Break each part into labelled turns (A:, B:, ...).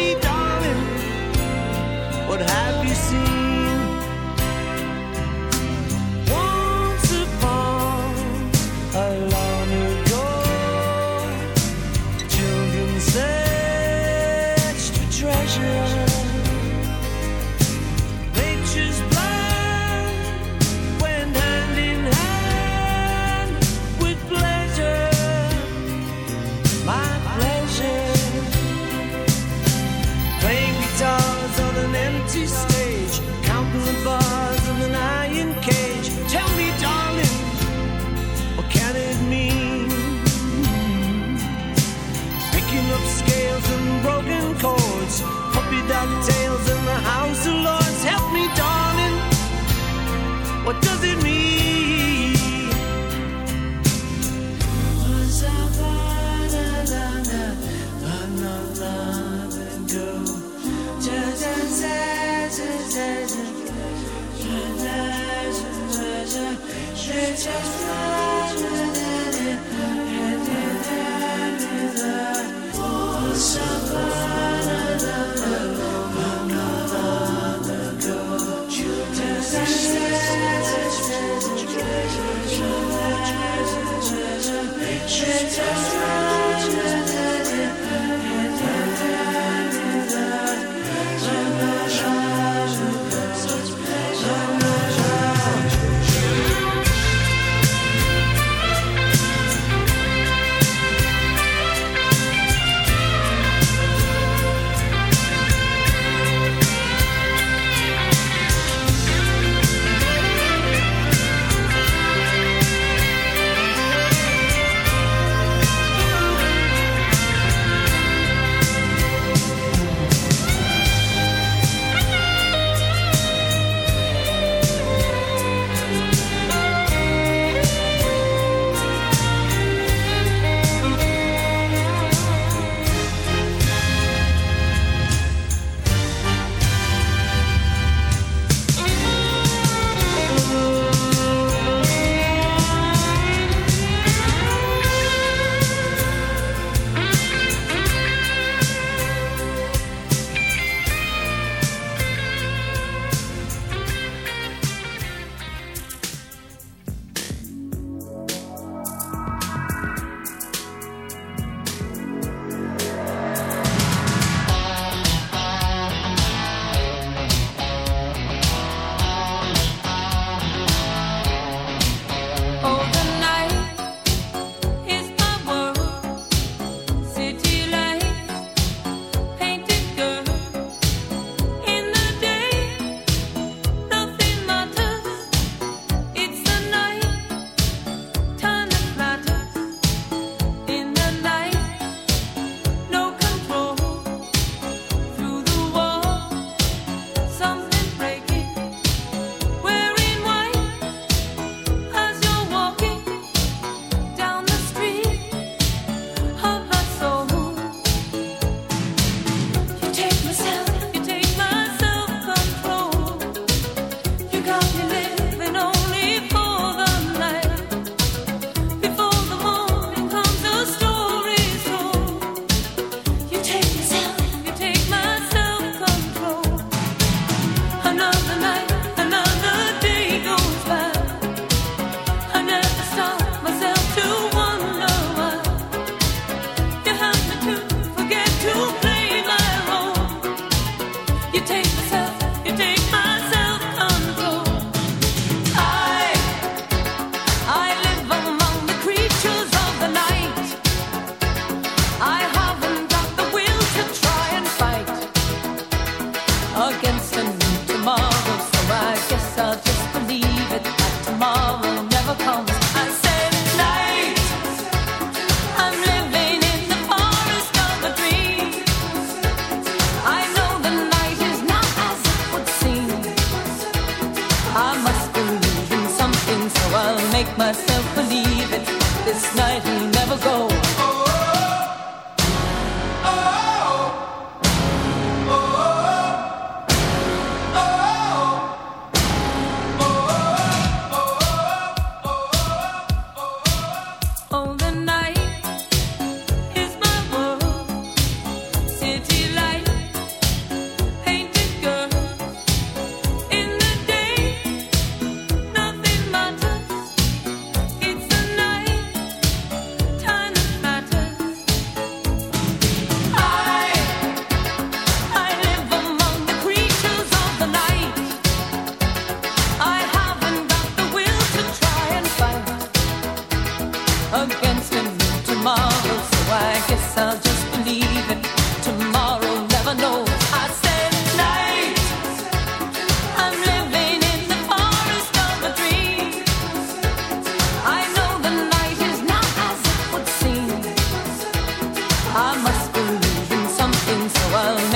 A: me, darling? What have you seen?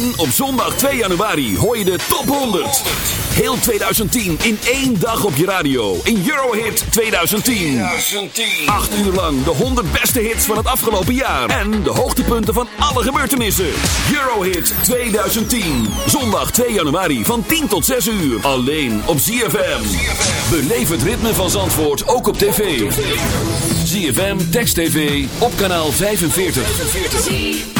B: En op zondag 2 januari hoor je de top 100. Heel 2010 in één dag op je radio. In Eurohit 2010. Acht uur lang de 100 beste hits van het afgelopen jaar. En de hoogtepunten van alle gebeurtenissen. Eurohit 2010. Zondag 2 januari van 10 tot 6 uur. Alleen op ZFM. Beleef het ritme van Zandvoort ook op tv. ZFM, Text TV, op kanaal 45.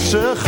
C: Zie ik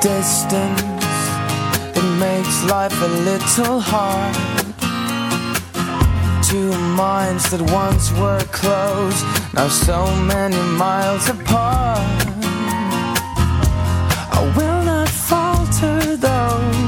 A: distance. It makes life a little hard. Two minds that once were close Now so many miles apart. I will not falter though.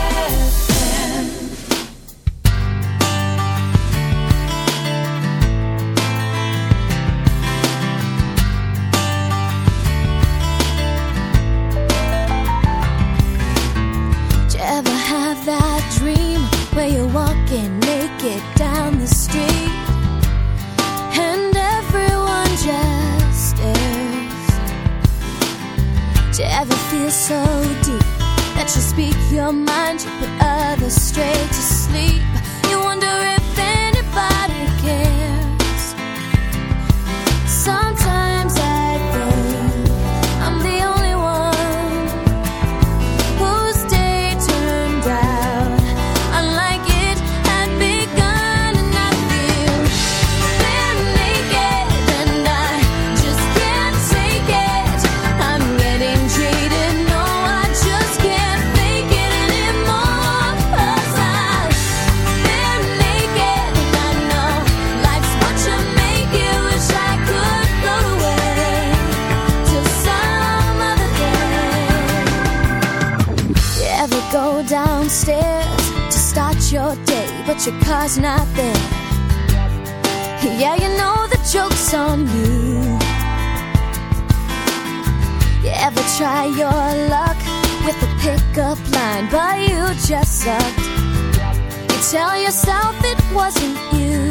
D: never try your luck with a pickup line, but you just sucked. You tell yourself it wasn't you.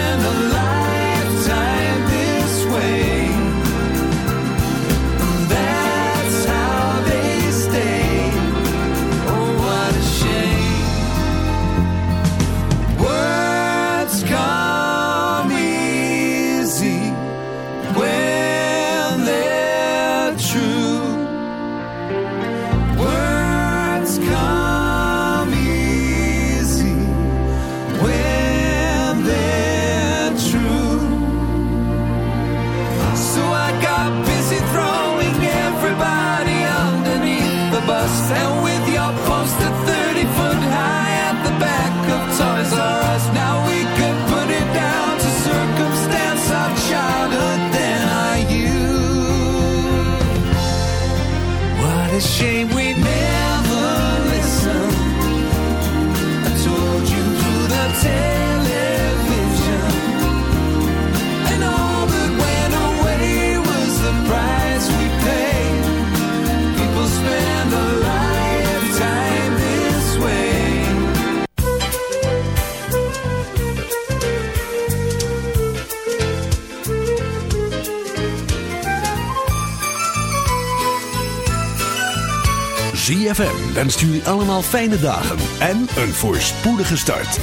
B: ZFM wenst jullie allemaal fijne dagen en een voorspoedige start.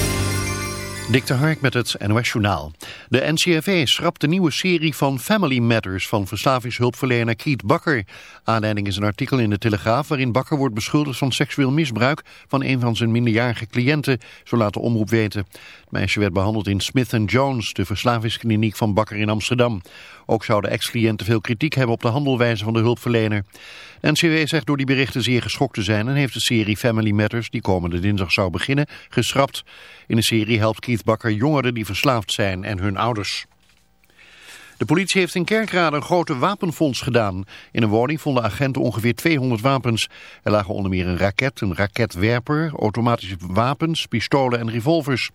E: Dik de Hark met het NOS Journaal. De NCRV schrapt de nieuwe serie van Family Matters van verslavingshulpverlener Keith Bakker. Aanleiding is een artikel in de Telegraaf waarin Bakker wordt beschuldigd van seksueel misbruik van een van zijn minderjarige cliënten, zo laat de omroep weten. Het meisje werd behandeld in Smith Jones, de verslavingskliniek van Bakker in Amsterdam. Ook zou de ex-cliënt te veel kritiek hebben op de handelwijze van de hulpverlener. NCW zegt door die berichten zeer geschokt te zijn en heeft de serie Family Matters, die komende dinsdag zou beginnen, geschrapt. In de serie helpt Keith Bakker jongeren die verslaafd zijn en hun ouders. De politie heeft in Kerkrade een grote wapenfonds gedaan. In een woning vonden agenten ongeveer 200 wapens. Er lagen onder meer een raket, een raketwerper, automatische wapens, pistolen en revolvers.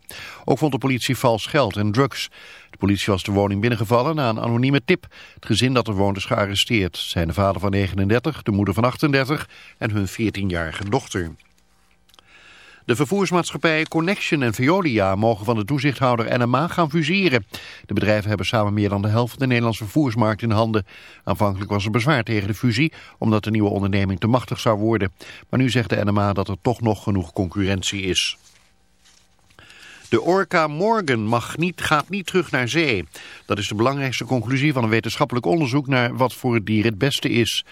E: Ook vond de politie vals geld en drugs. De politie was de woning binnengevallen na een anonieme tip. Het gezin dat er woont is gearresteerd. Zijn de vader van 39, de moeder van 38 en hun 14-jarige dochter. De vervoersmaatschappijen Connection en Veolia mogen van de toezichthouder NMA gaan fuseren. De bedrijven hebben samen meer dan de helft van de Nederlandse vervoersmarkt in handen. Aanvankelijk was er bezwaar tegen de fusie, omdat de nieuwe onderneming te machtig zou worden. Maar nu zegt de NMA dat er toch nog genoeg concurrentie is. De orka Morgan mag niet, gaat niet terug naar zee. Dat is de belangrijkste conclusie van een wetenschappelijk onderzoek naar wat voor het dier het beste is.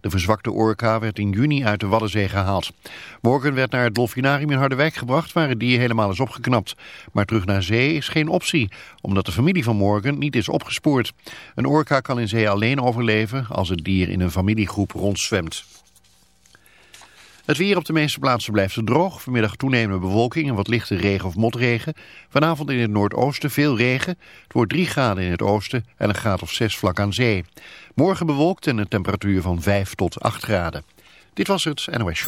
E: De verzwakte orka werd in juni uit de Waddenzee gehaald. Morgan werd naar het dolfinarium in Harderwijk gebracht waar het dier helemaal is opgeknapt. Maar terug naar zee is geen optie, omdat de familie van Morgan niet is opgespoord. Een orka kan in zee alleen overleven als het dier in een familiegroep rondzwemt. Het weer op de meeste plaatsen blijft het droog. Vanmiddag toenemende bewolking en wat lichte regen of motregen. Vanavond in het noordoosten veel regen. Het wordt 3 graden in het oosten en een graad of 6 vlak aan zee. Morgen bewolkt en een temperatuur van 5 tot 8 graden. Dit was het NOS.